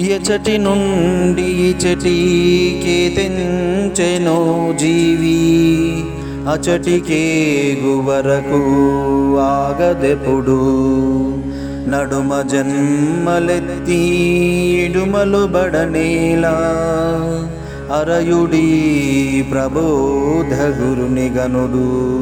ఎచటి నుండి ఇచటికే తెంచెనో జీవి. అచటికే గువరకు ఆగదెపుడు నడుమ జన్మలెత్తి ఇడుమలు బడనేలా. అరయుడి ప్రబోధ గురుని గనుడు